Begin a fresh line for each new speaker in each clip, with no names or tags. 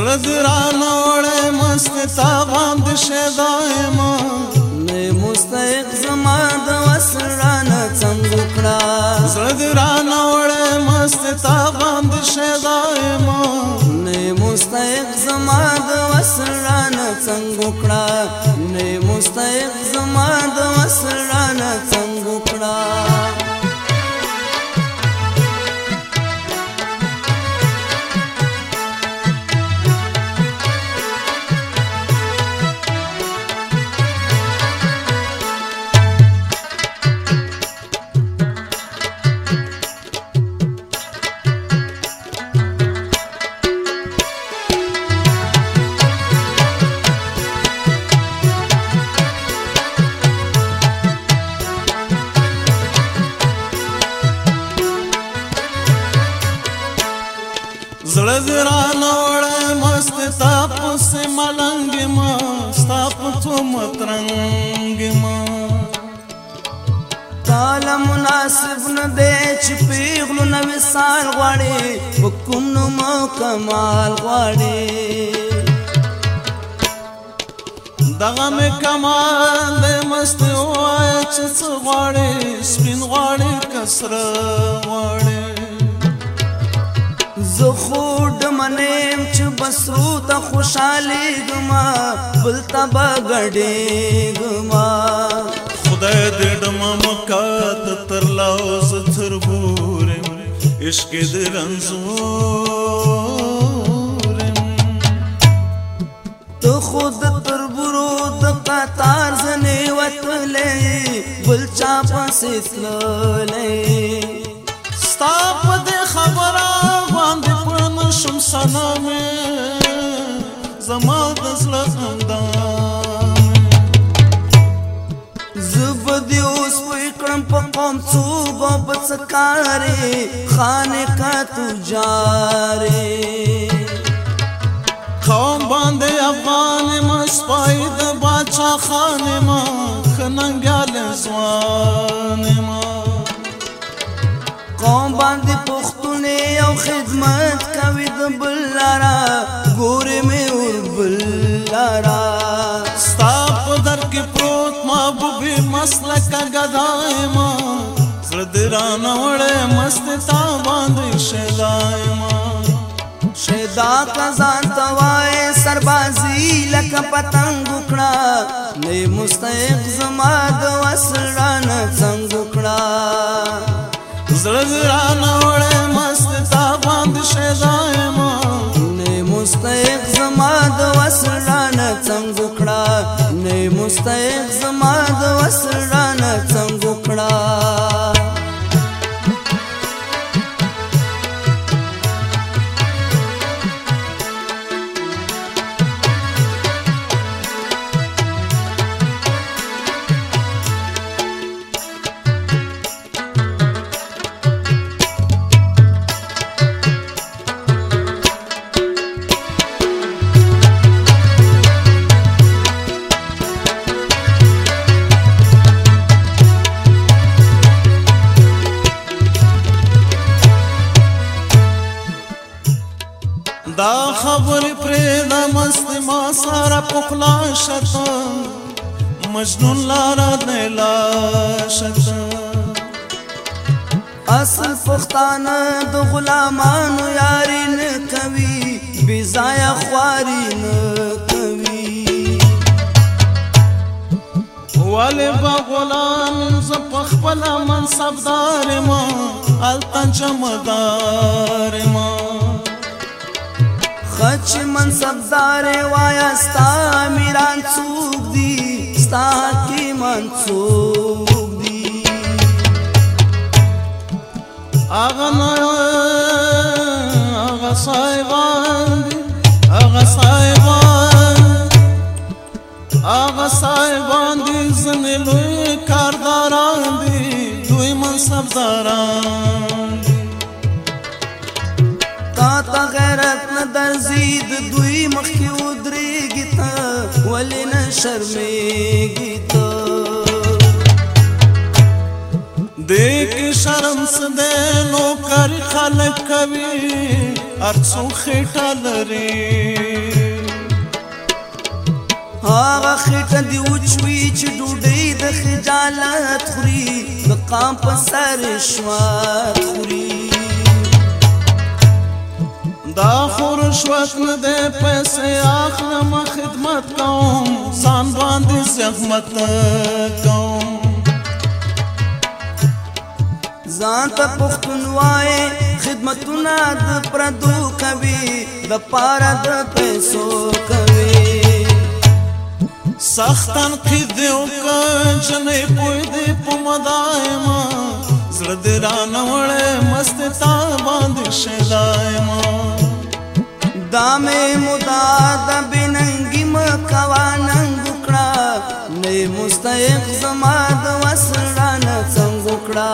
زړه درانه وړې مست تا باندې شدایم نه مستحق زما د وسرانه څنګه کړه زړه درانه وړې مست تا باندې شدایم نه مستحق زما د وسرانه څنګه کړه نه مستحق زما د وسرانه څنګه وزیران وړه مست تا پس ملنګ ما ستا پڅو مترنګ ما تاله مناسب نه دی چې پیغلو نو وسال غواړي حکم نو کمال غواړي دغه مې کمال دې مست وای چې څو غواړي سپین غواړي کسر غواړي زه خو ډمنیم چې بسرو ته خوشحالي ګما بل ته بغړې ګما خدای دې ډم مکات تر لاوس تر بورم عشق دې رنزورم ته خود تر برو د قطار زنه وتلې بل چا پاسې تللې ستا په سنا مې زما د زړه همدا زب دی اوس وې کړم په قوم څو باب سکارې خانه کا تجارې قوم باندې افغان ما سپای د بادشاہ خان ما خننګال زوان ما قوم باندې پښتونې او خدمت کوي د بل لارا ګورې مې ور بل لارا ستاپ در کې پروت ما بوبي مسلک غدای ما زړه درانه وړې مست تا باندې شدای ما شدا کزان توای سربازی لک پتنګ وکړه نه مستحق زما د وسړه نه څنګه وکړه زړه زرانه وړې مست تا باندې شیدای ما نه مستحق زما د وسړانه څنګه کړه نه مستحق زما د وسړانه څنګه کړه خلا شتم مجنون لارا دیلا شتم اصل پښتانه د غلامانو یاري نه کوي بي ځای خواري نه کوي والي با غلام ز پخپل منصب دار ما التن چمدار ما خچ منصبدار وایا ستا میران څوک دی ستا حکیمان څوک دی اغه نه اغه صایغان اغه صایغان اغه صایغان دي زنه لوی کارداران دي دوی منصبداران غیرت نه درځي د دوی مخکې ودرېږي ته ولې نه شرمېږي ته دې کې شرم څه دی نو کار خلک کوي هر څو خېټه لري هغه خټه دی وچوي چې ډوډۍ د خجالت خوري د قام په سر شوا خوري دا خورشوت نه د پیسې اخلم خدمت کوم ځان باندې زحمت کوم ځان ته پښتون وای خدمتونه د پردو کوي د پاره د پیسو کوي سخت تنقید وکړ جنې پوي دې پمدایم زړه درانه وړې مست تا باندې شلایمه دامه مداد بننګي مکوا ننګ کړه نه مستحق زما د وسړه نه څنګه کړه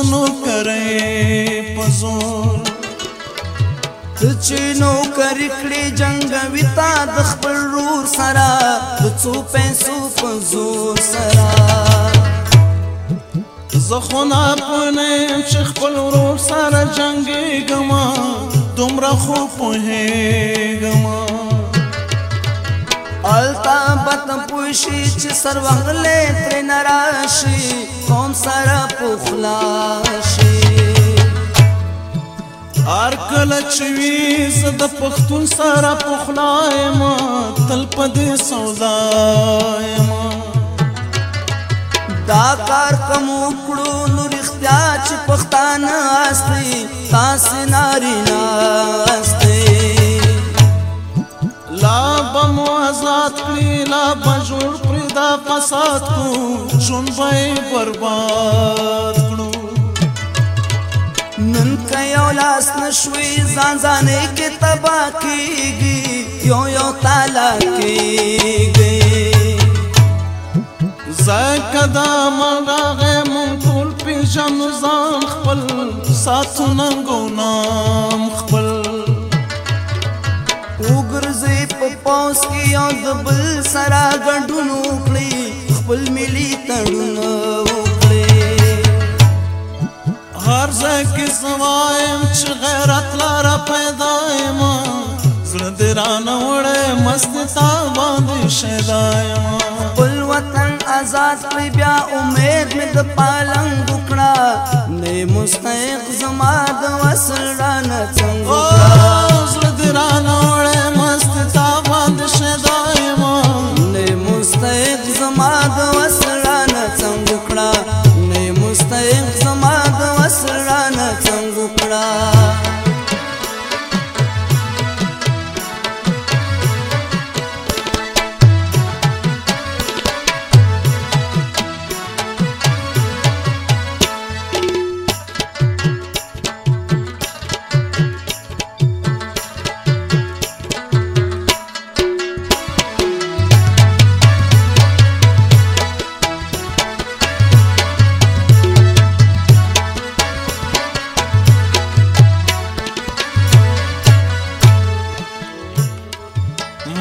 دشمنو کرے پزور د چینو کری کړي جنگ وتا د خپل رور سرا د څو پیسو پزور سرا زخونه پونه چې خپل رور سره جنگي ګما دومره خو په هي ګما التا بت پوشی چې سر وغلې تر نراشي قوم سره پخلا شي ار کله چوي زد پختون سره پخلا ما تل پد سودا ما دا کار کوم کړو نور اختیار چې پختانه استي تاسو ناري نه استي لا به مو آزاد کړي لا به جوړ پرې دا فساد کو ژوند به برباد کړو نن که یو لاس نشوي ځان ځانې کې تبا کېږي یو یو تالا کېږي زکه دا من راغې مونږ ټول پېژنو ځان خپل ساتو ننګو نام خپل پوس کې یو د بل سره ګډون وکړي خپل ملي تړون وکړي هر ځکه سوایم چې غیرت لار پیدا ما زړه دې رانه وړې مست تا باندې شیدایم بل وطن آزاد په بیا امید مې د پالنګ وکړه نه مستحق زما د وسل رانه څنګه زړه دې رانه وړې مست تا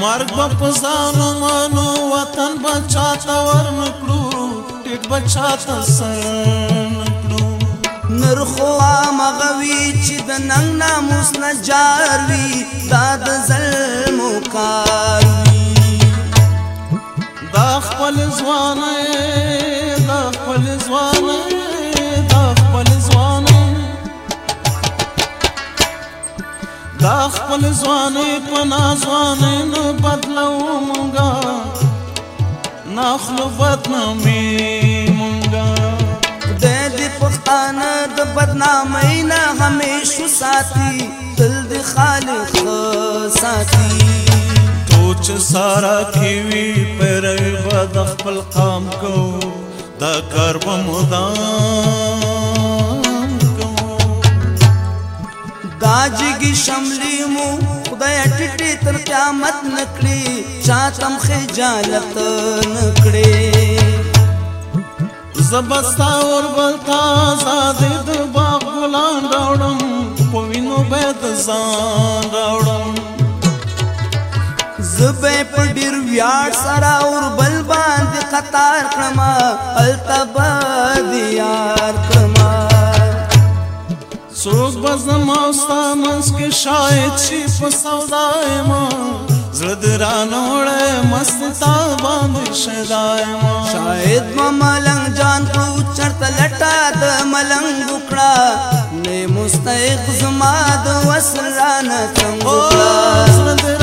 مرګ په پسانو مانو وطن بچا تا ورن کړو ټیک بچا تا سرن کړو نر خو ما غوي چې د ننګ ناموس نه جاروي د خپل ځواني په نازواني نه بدلو مونږه ناخلو بدنامي مونږه خدای دې پښتانه د بدنامۍ نه همیشه ساتي دل دې خالق ساتي توچ سارا کی وی پرې بد خپل قام کو دا کار په مدام راجګي شملې مو خدای ټټې تر قیامت نکړي چاتم خجالت نکړي زبستا اور بلتا آزاد د باغ ګلان راوړم په وینو به د ځان راوړم زبې په ډیر ویاړ سره اور بل باندې قطار کړم التبا دیار کړم څوک بزم او ستا منس کې شاید شي په سودا ما زړه درانوړې مست تا باندې شدای ما شاید ما ملنګ جان کو چرته لټا د ملنګ وکړه نه مستحق زما د وسرانه څنګه